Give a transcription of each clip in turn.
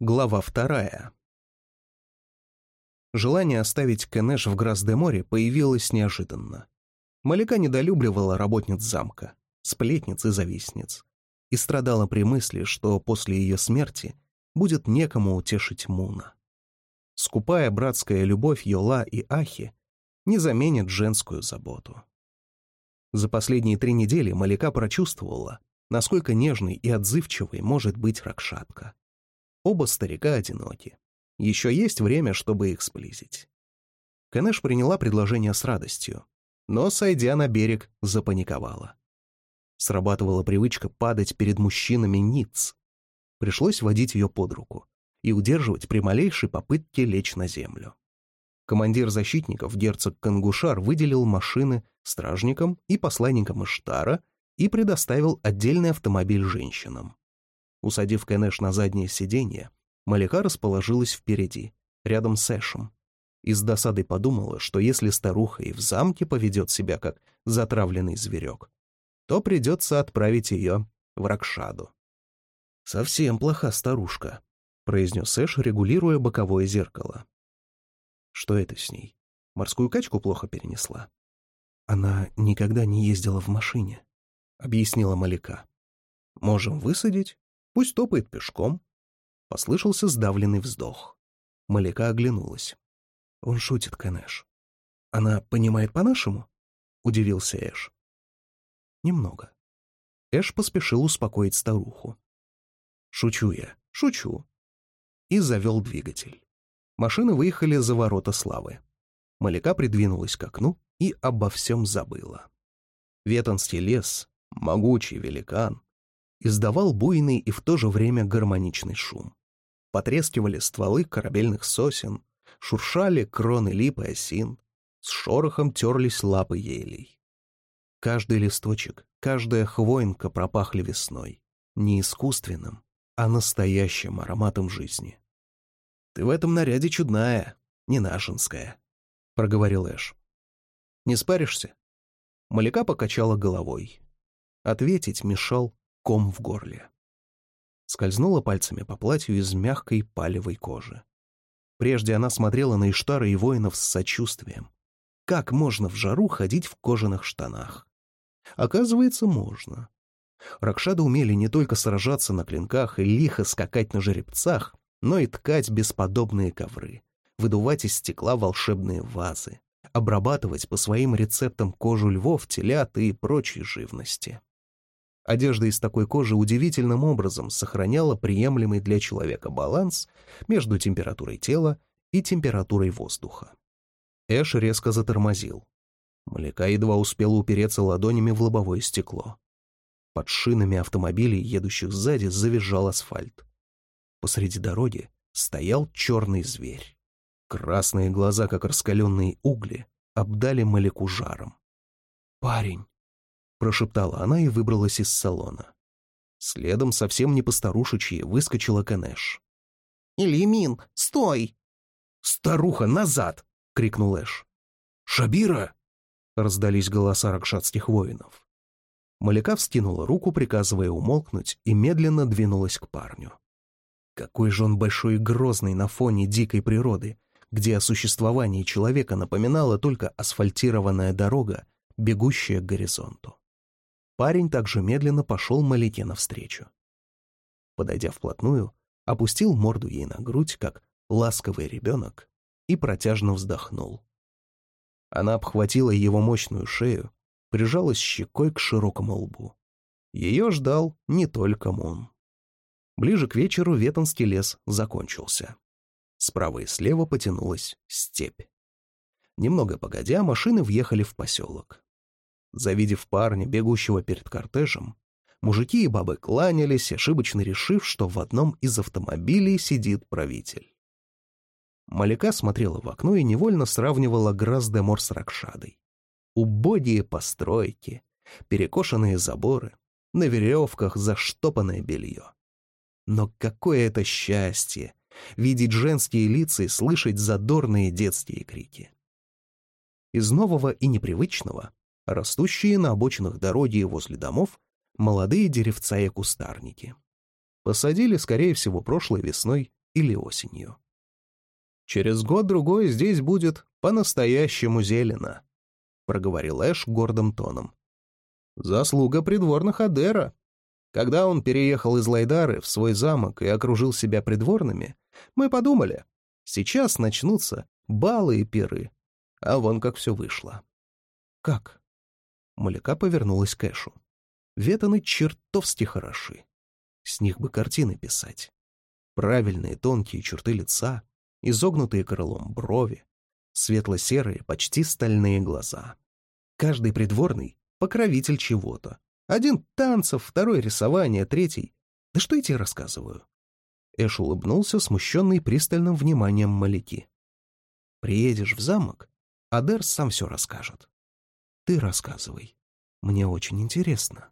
Глава вторая. Желание оставить Кенеш в Грас-де-Море появилось неожиданно. Малика недолюбливала работниц замка, сплетниц и завистниц, и страдала при мысли, что после ее смерти будет некому утешить Муна. Скупая братская любовь Йола и Ахи не заменит женскую заботу. За последние три недели Малика прочувствовала, насколько нежной и отзывчивой может быть Ракшатка. Оба старика одиноки. Еще есть время, чтобы их сблизить. Кенеш приняла предложение с радостью, но, сойдя на берег, запаниковала. Срабатывала привычка падать перед мужчинами ниц. Пришлось водить ее под руку и удерживать при малейшей попытке лечь на землю. Командир защитников, герцог Кангушар, выделил машины стражникам и посланникам Иштара и предоставил отдельный автомобиль женщинам. Усадив Кенеш на заднее сиденье, Малика расположилась впереди, рядом с Эшем. И с досадой подумала, что если старуха и в замке поведет себя как затравленный зверек, то придется отправить ее в Ракшаду. «Совсем плоха старушка», — произнес Эш, регулируя боковое зеркало. «Что это с ней? Морскую качку плохо перенесла?» «Она никогда не ездила в машине», — объяснила Малика. «Можем высадить Пусть топает пешком. Послышался сдавленный вздох. Малика оглянулась. Он шутит, Кенеш. Она понимает по-нашему? Удивился Эш. Немного. Эш поспешил успокоить старуху. Шучу я, шучу. И завел двигатель. Машины выехали за ворота славы. Малика придвинулась к окну и обо всем забыла. Ветонский лес, могучий великан, издавал буйный и в то же время гармоничный шум. Потрескивали стволы корабельных сосен, шуршали кроны лип и осин, с шорохом терлись лапы елей. Каждый листочек, каждая хвоинка пропахли весной, не искусственным, а настоящим ароматом жизни. «Ты в этом наряде чудная, не нашинская», — проговорил Эш. «Не спаришься?» Маляка покачала головой. Ответить мешал ком в горле. Скользнула пальцами по платью из мягкой палевой кожи. Прежде она смотрела на Иштара и воинов с сочувствием. Как можно в жару ходить в кожаных штанах? Оказывается, можно. Ракшады умели не только сражаться на клинках и лихо скакать на жеребцах, но и ткать бесподобные ковры, выдувать из стекла волшебные вазы, обрабатывать по своим рецептам кожу львов, телят и прочей живности. Одежда из такой кожи удивительным образом сохраняла приемлемый для человека баланс между температурой тела и температурой воздуха. Эш резко затормозил. Млека едва успела упереться ладонями в лобовое стекло. Под шинами автомобилей, едущих сзади, завизжал асфальт. Посреди дороги стоял черный зверь. Красные глаза, как раскаленные угли, обдали Малеку жаром. «Парень!» Прошептала она и выбралась из салона. Следом, совсем не постарушечьи, выскочила Кенеш. «Ильямин, стой!» «Старуха, назад!» — крикнул Эш. «Шабира!» — раздались голоса ракшатских воинов. Маляка вскинула руку, приказывая умолкнуть, и медленно двинулась к парню. Какой же он большой и грозный на фоне дикой природы, где о существовании человека напоминала только асфальтированная дорога, бегущая к горизонту. Парень также медленно пошел Малике навстречу. Подойдя вплотную, опустил морду ей на грудь, как ласковый ребенок, и протяжно вздохнул. Она обхватила его мощную шею, прижалась щекой к широкому лбу. Ее ждал не только Мун. Ближе к вечеру Ветонский лес закончился. Справа и слева потянулась степь. Немного погодя, машины въехали в поселок. Завидев парня, бегущего перед кортежем, мужики и бабы кланялись, ошибочно решив, что в одном из автомобилей сидит правитель. Маляка смотрела в окно и невольно сравнивала Грас-де-Мор с Ракшадой. Убогие постройки, перекошенные заборы, на веревках заштопанное белье. Но какое это счастье — видеть женские лица и слышать задорные детские крики. Из нового и непривычного растущие на обочинах дороги и возле домов молодые деревца и кустарники. Посадили, скорее всего, прошлой весной или осенью. «Через год-другой здесь будет по-настоящему зелено», — проговорил Эш гордым тоном. «Заслуга придворных Адера. Когда он переехал из Лайдары в свой замок и окружил себя придворными, мы подумали, сейчас начнутся балы и пиры. А вон как все вышло». «Как?» Маляка повернулась к Эшу. «Ветаны чертовски хороши. С них бы картины писать. Правильные тонкие черты лица, изогнутые крылом брови, светло-серые, почти стальные глаза. Каждый придворный — покровитель чего-то. Один — танцев, второй — рисование, третий — да что я тебе рассказываю? Эш улыбнулся, смущенный пристальным вниманием Маляки. «Приедешь в замок, Адер сам все расскажет. Ты рассказывай. Мне очень интересно.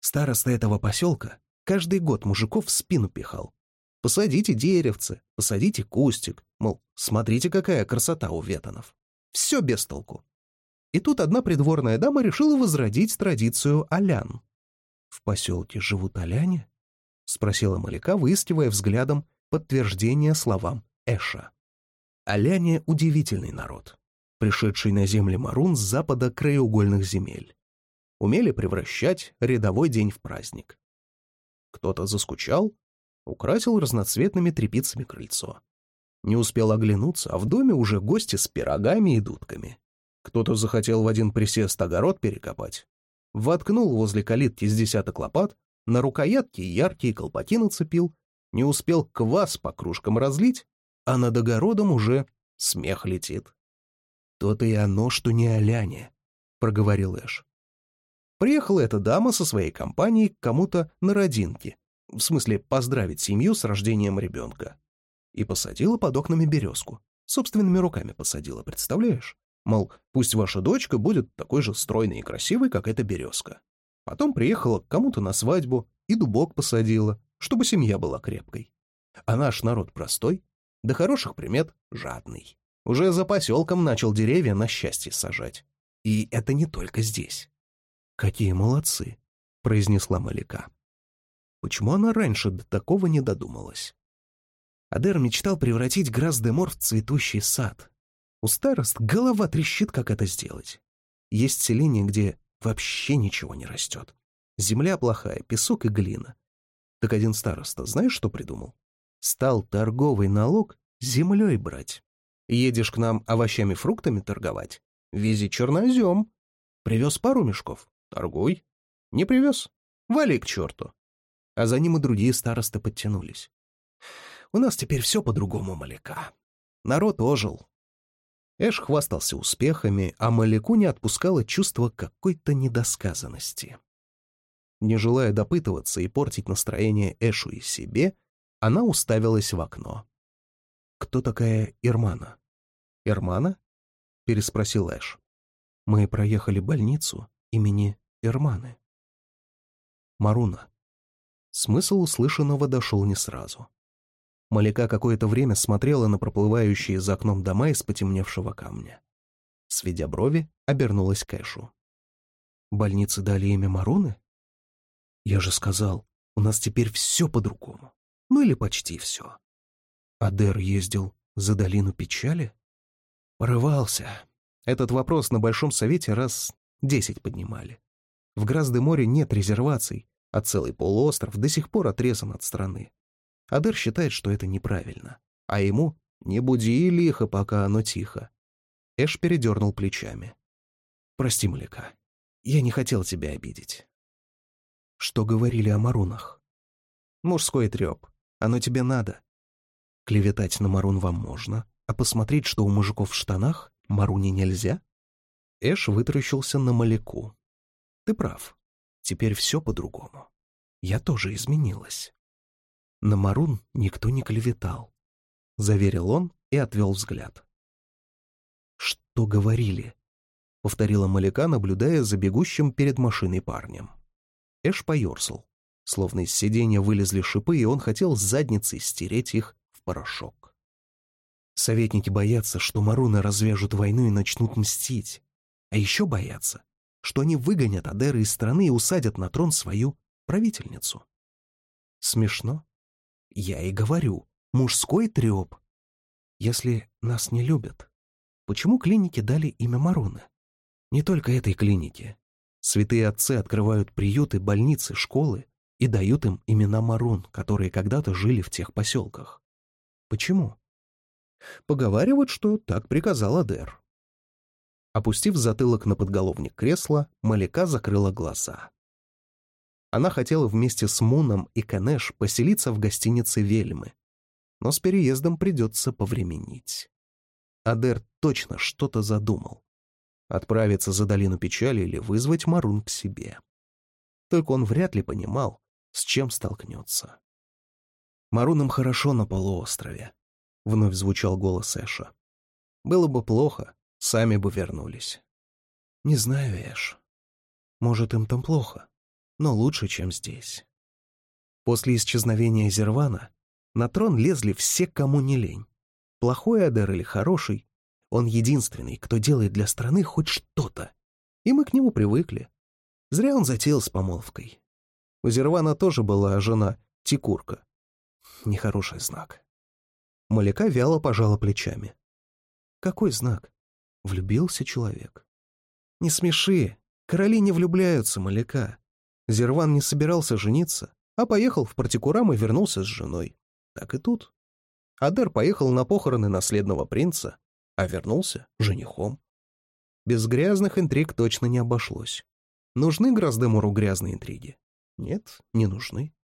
Староста этого поселка каждый год мужиков в спину пихал. Посадите деревце, посадите кустик, мол, смотрите, какая красота у ветонов. Все без толку. И тут одна придворная дама решила возродить традицию алян. «В поселке живут аляне?» — спросила Маляка, выискивая взглядом подтверждение словам Эша. Аляне — удивительный народ, пришедший на земли Марун с запада краеугольных земель. Умели превращать рядовой день в праздник. Кто-то заскучал, украсил разноцветными тряпицами крыльцо. Не успел оглянуться, а в доме уже гости с пирогами и дудками. Кто-то захотел в один присест огород перекопать. Воткнул возле калитки с десяток лопат, на рукоятке яркие колпаки нацепил, не успел квас по кружкам разлить, а над огородом уже смех летит. «То-то и оно, что не Аляне», — проговорил Эш. Приехала эта дама со своей компанией к кому-то на родинке, в смысле поздравить семью с рождением ребенка. И посадила под окнами березку. Собственными руками посадила, представляешь? Мол, пусть ваша дочка будет такой же стройной и красивой, как эта березка. Потом приехала к кому-то на свадьбу и дубок посадила, чтобы семья была крепкой. А наш народ простой, до хороших примет жадный. Уже за поселком начал деревья на счастье сажать. И это не только здесь. «Какие молодцы!» — произнесла Маляка. Почему она раньше до такого не додумалась? Адер мечтал превратить Грас-де-Мор в цветущий сад. У старост голова трещит, как это сделать. Есть селения, где вообще ничего не растет. Земля плохая, песок и глина. Так один староста, знаешь, что придумал? Стал торговый налог землей брать. Едешь к нам овощами-фруктами торговать? Вези чернозем. Привез пару мешков? Торгуй. Не привез? Вали к черту а за ним и другие старосты подтянулись. У нас теперь все по-другому, Маляка. Народ ожил. Эш хвастался успехами, а Маляку не отпускало чувство какой-то недосказанности. Не желая допытываться и портить настроение Эшу и себе, она уставилась в окно. «Кто такая Ирмана?» «Ирмана?» — переспросил Эш. «Мы проехали больницу имени Ирманы». «Маруна», Смысл услышанного дошел не сразу. Маляка какое-то время смотрела на проплывающие за окном дома из потемневшего камня. Сведя брови, обернулась к Эшу. «Больницы дали имя Маруны?» «Я же сказал, у нас теперь все по-другому. Ну или почти все». Адер ездил за долину печали? Порывался. Этот вопрос на Большом Совете раз десять поднимали. В Грасде-море нет резерваций, а целый полуостров до сих пор отрезан от страны. Адер считает, что это неправильно, а ему «не буди лихо, пока оно тихо». Эш передернул плечами. «Прости, Маляка, я не хотел тебя обидеть». «Что говорили о марунах?» «Мужской треп. Оно тебе надо. Клеветать на марун вам можно, а посмотреть, что у мужиков в штанах, маруне нельзя?» Эш вытаращился на Маляку. «Ты прав. Теперь все по-другому. Я тоже изменилась. На Марун никто не клеветал. Заверил он и отвел взгляд. «Что говорили?» — повторила Маляка, наблюдая за бегущим перед машиной парнем. Эш поерзал. Словно из сиденья вылезли шипы, и он хотел с задницей стереть их порошок. Советники боятся, что Маруны развяжут войну и начнут мстить. А еще боятся, что они выгонят Адеры из страны и усадят на трон свою правительницу. Смешно? Я и говорю, мужской треп. Если нас не любят, почему клинике дали имя Маруны? Не только этой клинике. Святые отцы открывают приюты, больницы, школы и дают им имена Марун, которые когда-то жили в тех поселках. Почему? Поговаривают, что так приказал Адер. Опустив затылок на подголовник кресла, Малика закрыла глаза. Она хотела вместе с Муном и Канеш поселиться в гостинице Вельмы, но с переездом придется повременить. Адер точно что-то задумал. Отправиться за долину печали или вызвать Марун к себе. Только он вряд ли понимал, с чем столкнется. Марунам хорошо на полуострове. — вновь звучал голос Эша. «Было бы плохо, сами бы вернулись». «Не знаю, Эш. Может, им там плохо, но лучше, чем здесь». После исчезновения Зервана на трон лезли все, кому не лень. Плохой Адер или хороший, он единственный, кто делает для страны хоть что-то. И мы к нему привыкли. Зря он затеял с помолвкой. У Зервана тоже была жена Тикурка. Нехороший знак. Маляка вяло пожала плечами. «Какой знак? Влюбился человек». «Не смеши. Короли не влюбляются, Маляка. Зерван не собирался жениться, а поехал в Партикурам и вернулся с женой. Так и тут. Адер поехал на похороны наследного принца, а вернулся женихом. Без грязных интриг точно не обошлось. Нужны Гроздемору грязные интриги? Нет, не нужны.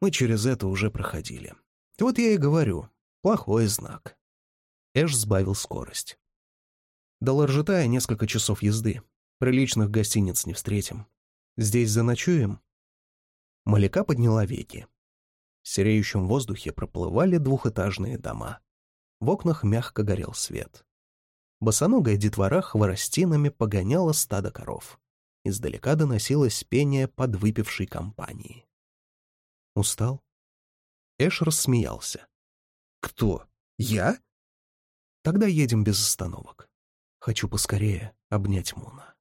Мы через это уже проходили. Вот я и говорю, Плохой знак. Эш сбавил скорость. До Ларжетая несколько часов езды. Приличных гостиниц не встретим. Здесь заночуем?» Маляка подняла веки. В сереющем воздухе проплывали двухэтажные дома. В окнах мягко горел свет. Босоногая детвора хворостинами погоняла стадо коров. Издалека доносилось пение подвыпившей компании. «Устал?» Эш рассмеялся. «Кто? Я?» «Тогда едем без остановок. Хочу поскорее обнять Муна».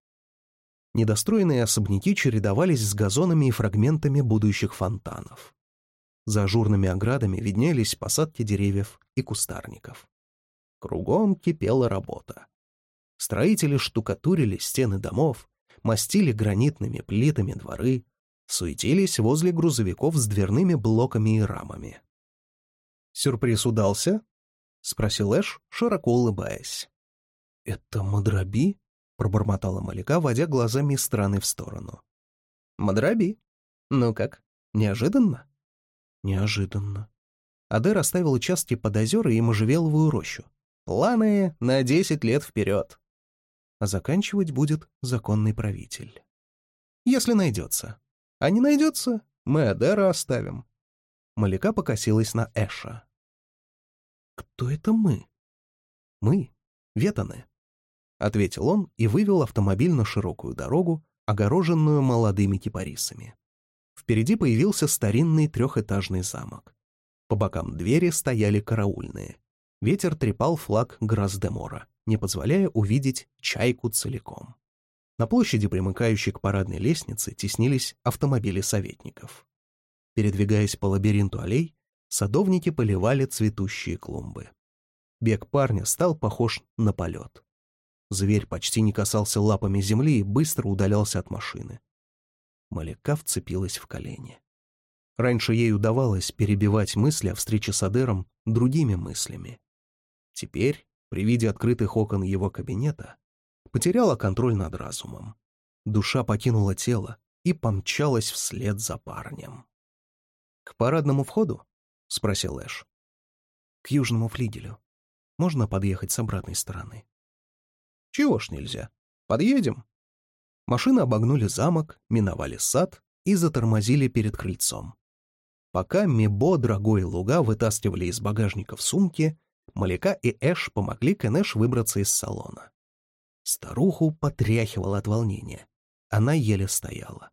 Недостроенные особняки чередовались с газонами и фрагментами будущих фонтанов. За ажурными оградами виднелись посадки деревьев и кустарников. Кругом кипела работа. Строители штукатурили стены домов, мастили гранитными плитами дворы, суетились возле грузовиков с дверными блоками и рамами. «Сюрприз удался?» — спросил Эш, широко улыбаясь. «Это Мадраби?» — пробормотала Малика, водя глазами из стороны в сторону. «Мадраби? Ну как, неожиданно?» «Неожиданно». Адер оставил участки под озера и можжевеловую рощу. Планы на десять лет вперед. А заканчивать будет законный правитель. Если найдется. А не найдется, мы Адера оставим. Малика покосилась на Эша. «Кто это мы?» «Мы — ветаны», — ответил он и вывел автомобиль на широкую дорогу, огороженную молодыми кипарисами. Впереди появился старинный трехэтажный замок. По бокам двери стояли караульные. Ветер трепал флаг Грасдемора, не позволяя увидеть чайку целиком. На площади, примыкающей к парадной лестнице, теснились автомобили советников. Передвигаясь по лабиринту аллей, Садовники поливали цветущие клумбы. Бег парня стал похож на полет. Зверь почти не касался лапами земли и быстро удалялся от машины. Маляка вцепилась в колени. Раньше ей удавалось перебивать мысли о встрече с Адером другими мыслями. Теперь, при виде открытых окон его кабинета, потеряла контроль над разумом. Душа покинула тело и помчалась вслед за парнем. К парадному входу — спросил Эш. «К южному флигелю. Можно подъехать с обратной стороны?» «Чего ж нельзя? Подъедем?» Машины обогнули замок, миновали сад и затормозили перед крыльцом. Пока Мебо, Дорогой и Луга вытаскивали из багажников сумки, Маляка и Эш помогли Кенеш выбраться из салона. Старуху потряхивала от волнения. Она еле стояла.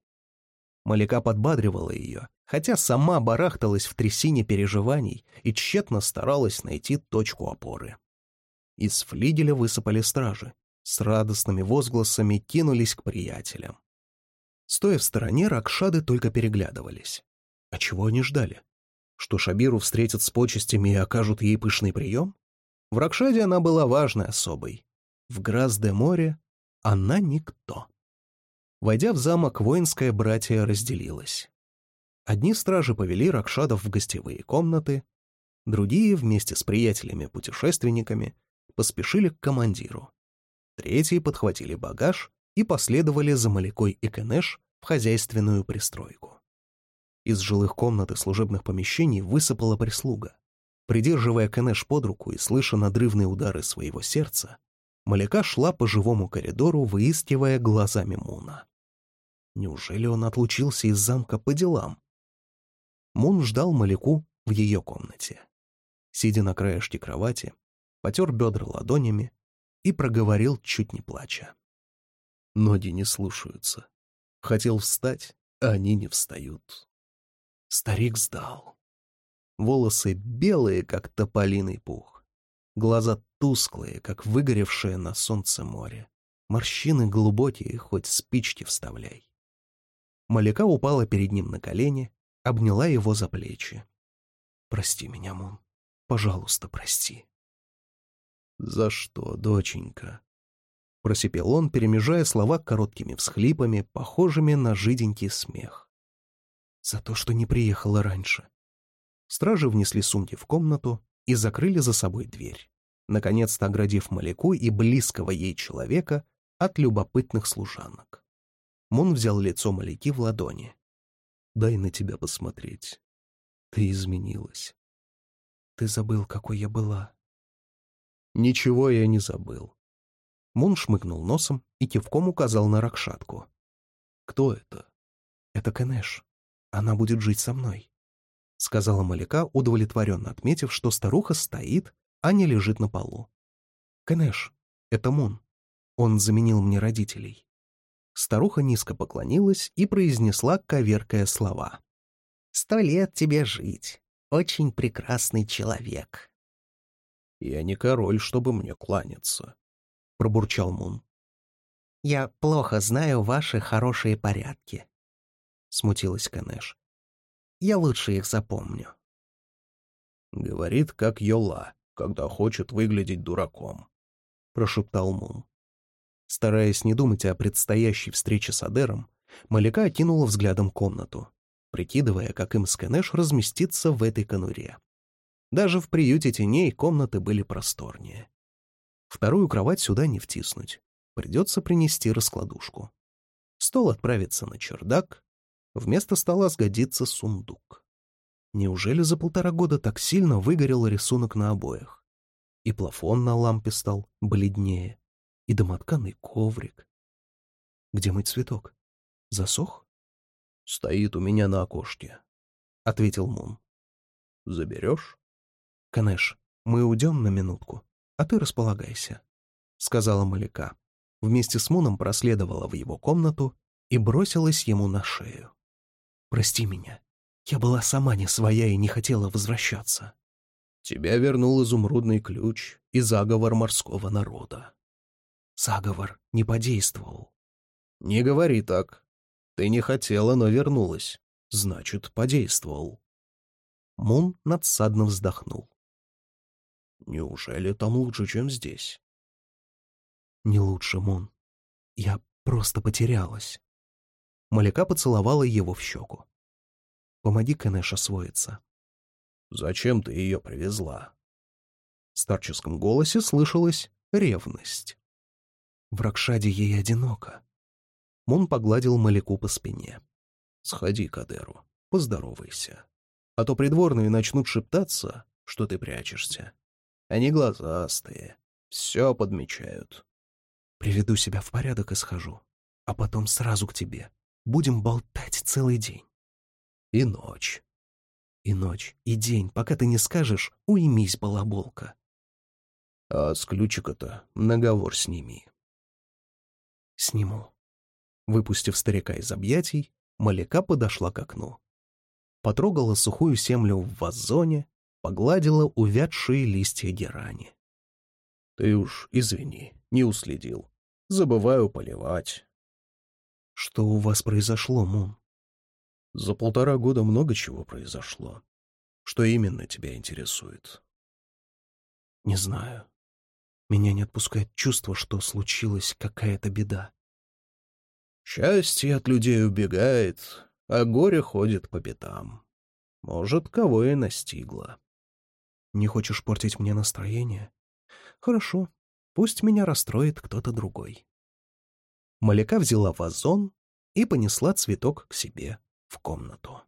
Маляка подбадривала ее, хотя сама барахталась в трясине переживаний и тщетно старалась найти точку опоры. Из флигеля высыпали стражи, с радостными возгласами кинулись к приятелям. Стоя в стороне, ракшады только переглядывались. А чего они ждали? Что Шабиру встретят с почестями и окажут ей пышный прием? В Ракшаде она была важной особой. В Грас-де-Море она никто. Войдя в замок, воинское братье разделилось. Одни стражи повели Ракшадов в гостевые комнаты, другие, вместе с приятелями-путешественниками, поспешили к командиру. Третьи подхватили багаж и последовали за Малякой и Кенеш в хозяйственную пристройку. Из жилых комнат и служебных помещений высыпала прислуга. Придерживая Кенеш под руку и слыша надрывные удары своего сердца, Маляка шла по живому коридору, выискивая глазами Муна. Неужели он отлучился из замка по делам? Мун ждал Маляку в ее комнате. Сидя на краешке кровати, потер бедра ладонями и проговорил, чуть не плача. Ноги не слушаются. Хотел встать, а они не встают. Старик сдал. Волосы белые, как тополиный пух. Глаза тусклые, как выгоревшее на солнце море. Морщины глубокие, хоть спички вставляй. Маляка упала перед ним на колени, обняла его за плечи. «Прости меня, Мун. Пожалуйста, прости». «За что, доченька?» Просипел он, перемежая слова короткими всхлипами, похожими на жиденький смех. «За то, что не приехала раньше». Стражи внесли сумки в комнату и закрыли за собой дверь, наконец-то оградив Маляку и близкого ей человека от любопытных служанок. Мун взял лицо Маляки в ладони. «Дай на тебя посмотреть. Ты изменилась. Ты забыл, какой я была». «Ничего я не забыл». Мун шмыгнул носом и кивком указал на Ракшатку. «Кто это?» «Это Кенеш. Она будет жить со мной», — сказала Маляка, удовлетворенно отметив, что старуха стоит, а не лежит на полу. «Кенеш, это Мун. Он заменил мне родителей». Старуха низко поклонилась и произнесла, коверкая слова. «Сто лет тебе жить. Очень прекрасный человек». «Я не король, чтобы мне кланяться», — пробурчал Мун. «Я плохо знаю ваши хорошие порядки», — смутилась Канеш. «Я лучше их запомню». «Говорит, как Йола, когда хочет выглядеть дураком», — прошептал Мун. Стараясь не думать о предстоящей встрече с Адером, Маляка окинула взглядом комнату, прикидывая, как им с Канеш разместиться в этой конуре. Даже в приюте теней комнаты были просторнее. Вторую кровать сюда не втиснуть. Придется принести раскладушку. Стол отправится на чердак. Вместо стола сгодится сундук. Неужели за полтора года так сильно выгорел рисунок на обоях? И плафон на лампе стал бледнее, и домотканый коврик. Где мой цветок? Засох? Стоит у меня на окошке, — ответил Мун. Заберешь? «Канеш, мы уйдем на минутку, а ты располагайся», — сказала Маляка. Вместе с Муном проследовала в его комнату и бросилась ему на шею. «Прости меня. Я была сама не своя и не хотела возвращаться». «Тебя вернул изумрудный ключ и заговор морского народа». «Заговор не подействовал». «Не говори так. Ты не хотела, но вернулась. Значит, подействовал». Мун надсадно вздохнул. Неужели там лучше, чем здесь? Не лучше, Мун. Я просто потерялась. Маляка поцеловала его в щеку. Помоги Кенеш освоиться. Зачем ты ее привезла? В старческом голосе слышалась ревность. В Ракшаде ей одиноко. Мун погладил Маляку по спине. «Сходи к Адеру, поздоровайся. А то придворные начнут шептаться, что ты прячешься. Они глазастые, все подмечают. Приведу себя в порядок и схожу, а потом сразу к тебе. Будем болтать целый день. И ночь. И ночь, и день, пока ты не скажешь «уймись, балаболка». А с ключика-то наговор сними. Сниму. Выпустив старика из объятий, Маляка подошла к окну. Потрогала сухую землю в вазоне, погладила увядшие листья герани. «Ты уж извини, не уследил. Забываю поливать». «Что у вас произошло, Мун?» «За полтора года много чего произошло. Что именно тебя интересует? Не знаю. Меня не отпускает чувство, что случилась какая-то беда. Счастье от людей убегает, а горе ходит по пятам. Может, кого и настигло. Не хочешь портить мне настроение? Хорошо, пусть меня расстроит кто-то другой. Маляка взяла вазон и понесла цветок к себе в комнату.